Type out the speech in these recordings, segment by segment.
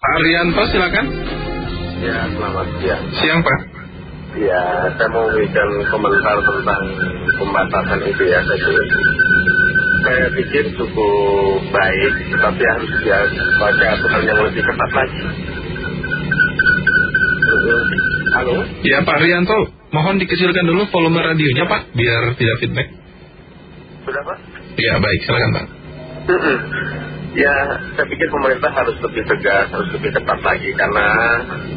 Pak Arianto silakan. Ya, selamat siang. Siang Pak. Ya, saya mau memberikan komentar tentang pembatasan itu ya. Saya, pikir, saya pikir cukup baik, tapi harus ya baca aturan yang lebih ketat lagi. Halo? Ya Pak Arianto, mohon dikecilkan dulu volume radionya Pak, biar tidak feedback. Sudah Pak? Ya baik, silakan Pak. Ya, saya pikir pemerintah harus lebih tegas, harus lebih ketat lagi karena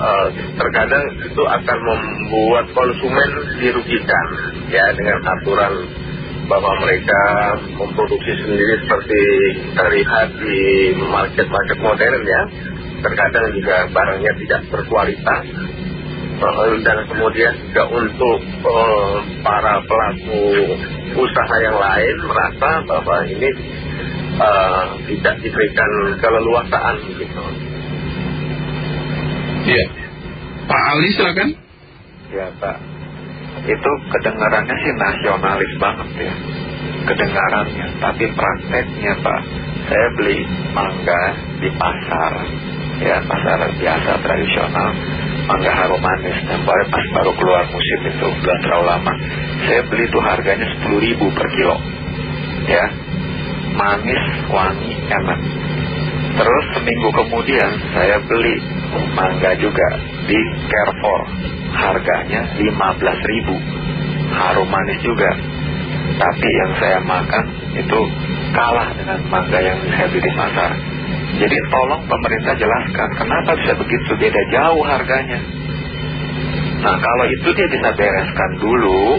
uh, terkadang itu akan membuat konsumen dirugikan ya dengan aturan bahwa mereka memproduksi sendiri seperti terlihat di market-market modern ya. Terkadang juga barangnya tidak berkualitas dan kemudian juga untuk uh, para pelaku usaha yang lain merasa bahwa ini uh, tidak diberikan keleluasaan gitu. Iya. Pak Ali silakan. Ya Pak, itu kedengarannya sih nasionalis banget ya, kedengarannya. Tapi prakteknya Pak, saya beli mangga di pasar, ya pasar biasa tradisional, mangga harum manis. Dan baru pas baru keluar musim itu belum terlalu lama, saya beli tuh harganya 10 ribu per kilo, ya manis, wangi, enak. Terus seminggu kemudian saya beli mangga juga di Carrefour. Harganya 15 ribu. Harum manis juga. Tapi yang saya makan itu kalah dengan mangga yang saya beli di pasar. Jadi tolong pemerintah jelaskan kenapa bisa begitu beda jauh harganya. Nah kalau itu dia bisa bereskan dulu,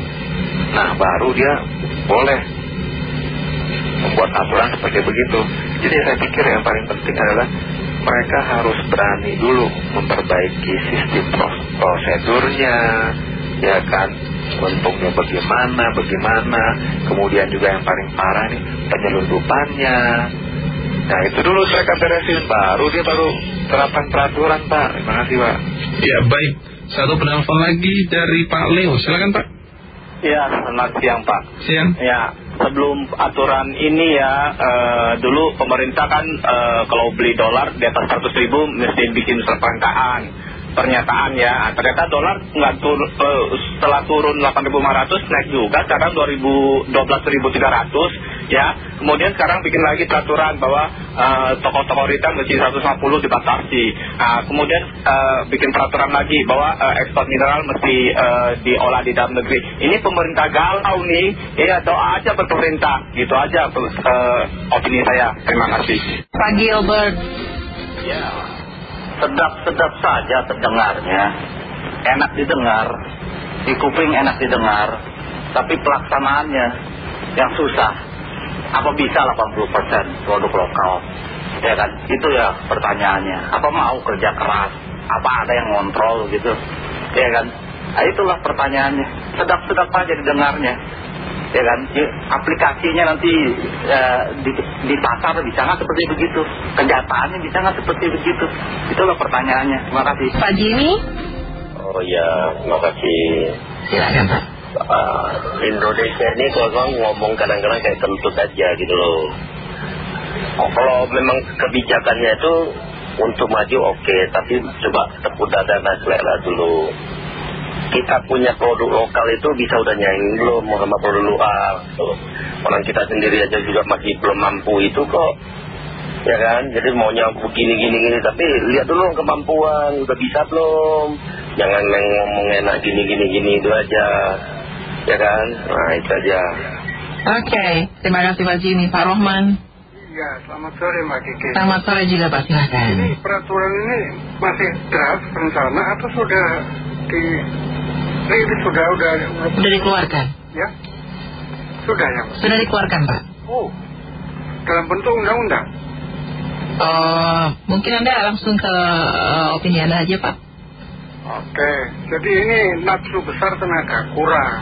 nah baru dia boleh membuat aturan seperti begitu. Jadi saya pikir yang paling penting adalah mereka harus berani dulu memperbaiki sistem prosedurnya, ya kan, bentuknya bagaimana, bagaimana, kemudian juga yang paling parah nih penyelundupannya. Nah itu dulu saya akan beresin, baru dia baru terapkan peraturan Pak. Terima kasih Pak. Ya baik, satu penelpon lagi dari Pak Leo, silakan Pak. Ya, selamat siang Pak. Siang. Ya, sebelum aturan ini ya, uh, dulu pemerintah kan uh, kalau beli dolar di atas 100 ribu mesti bikin serangkaan pernyataan ya. Ternyata dolar nggak tur, uh, setelah turun 8.500 naik juga, sekarang 12.300 ya. Kemudian sekarang bikin lagi peraturan bahwa toko-toko retail mesti 150 dibatasi. Nah, kemudian uh, bikin peraturan lagi bahwa uh, ekspor mineral mesti uh, diolah di dalam negeri. Ini pemerintah galau nih, ya doa aja pemerintah, gitu aja uh, opini saya. Terima kasih. Pak Gilbert. Ya, sedap-sedap saja terdengarnya, enak didengar, di kuping enak didengar, tapi pelaksanaannya yang susah. Apa bisa 80% produk lokal? Ya kan, itu ya pertanyaannya. Apa mau kerja keras? Apa ada yang ngontrol gitu? Ya kan, nah, itulah pertanyaannya. Sedap-sedap aja didengarnya. Ya kan, ya, aplikasinya nanti ya, di, di pasar bisa nggak seperti begitu? Kenyataannya bisa nggak seperti begitu? Itulah pertanyaannya. Terima kasih. Pak Jimmy? Oh ya, terima kasih. Silakan Pak. Uh, Indonesia ini kalau ngomong kadang-kadang kayak kentut aja gitu loh. Oh, kalau memang kebijakannya itu untuk maju oke, okay, tapi coba tepuk dada dan selera dulu. Kita punya produk lokal itu bisa udah nyaing belum sama produk luar. Gitu. Orang kita sendiri aja juga masih belum mampu itu kok. Ya kan, jadi maunya begini gini gini, tapi lihat dulu kemampuan, udah bisa belum? Jangan ngomong enak gini gini gini itu aja ya kan? Nah itu aja. Oke, terima kasih Pak Jimmy. Pak Rohman. Ya, selamat sore Mbak Kiki. Selamat sore juga Pak, silakan. Ini peraturan ini masih draft rencana atau sudah di ini sudah udah sudah dikeluarkan? Ya, sudah ya. Pak? Sudah dikeluarkan Pak. Oh, dalam bentuk undang-undang. Uh, mungkin Anda langsung ke uh, opini Anda aja Pak. Oke, jadi ini nafsu besar tenaga kurang.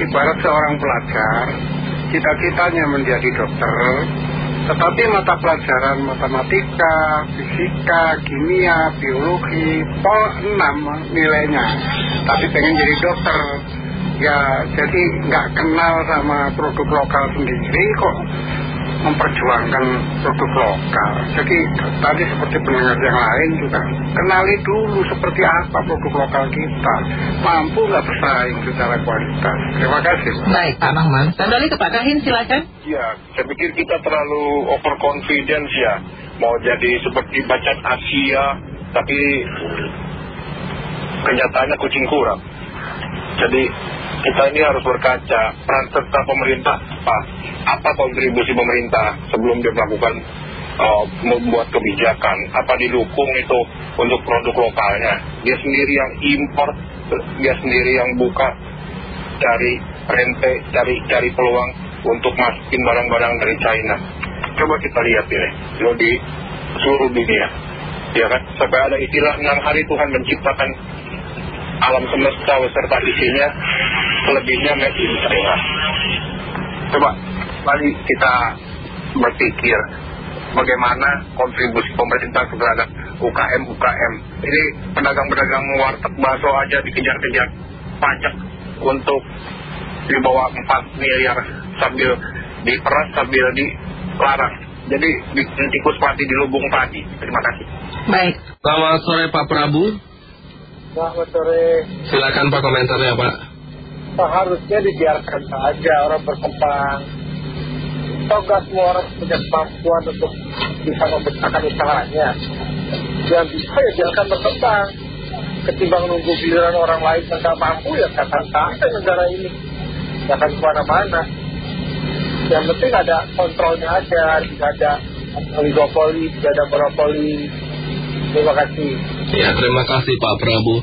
Ibarat seorang pelajar, cita-citanya menjadi dokter, tetapi mata pelajaran matematika, fisika, kimia, biologi, pol 6 nilainya. Tapi pengen jadi dokter, ya jadi nggak kenal sama produk lokal sendiri kok memperjuangkan produk lokal. Jadi tadi seperti pendengar yang lain juga kenali dulu seperti apa produk lokal kita. Mampu nggak bersaing secara kualitas. Terima kasih. Baik Pak Mahman. Kembali ke Pak Kahin silakan. Ya, saya pikir kita terlalu overconfidence ya. Mau jadi seperti bacat Asia, tapi kenyataannya kucing kurang. Jadi kita ini harus berkaca peran serta pemerintah apa, apa kontribusi pemerintah sebelum dia melakukan uh, membuat kebijakan, apa didukung itu untuk produk lokalnya. Dia sendiri yang import, dia sendiri yang buka cari rente, cari cari peluang untuk masukin barang-barang dari China. Coba kita lihat ini, lo di seluruh dunia, ya kan? Sampai ada istilah enam hari Tuhan menciptakan alam semesta beserta isinya, selebihnya made in China. Coba mari kita berpikir bagaimana kontribusi pemerintah terhadap UKM UKM. Ini pedagang-pedagang warteg bakso aja dikejar-kejar pajak untuk di bawah 4 miliar sambil diperas sambil dilarang. Jadi bikin tikus mati di lubung padi. Terima kasih. Baik. Selamat sore Pak Prabu. Selamat sore. Silakan Pak komentarnya Pak. Seharusnya dibiarkan saja orang berkembang. Toga semua orang punya kemampuan untuk bisa membesarkan usahanya. Yang bisa ya biarkan berkembang. Ketimbang nunggu giliran orang lain yang nggak mampu ya akan sampai negara ini. Nggak akan ke mana-mana. Yang penting ada kontrolnya aja, tidak ada oligopoli, tidak ada monopoli. Terima kasih. Ya terima kasih Pak Prabu.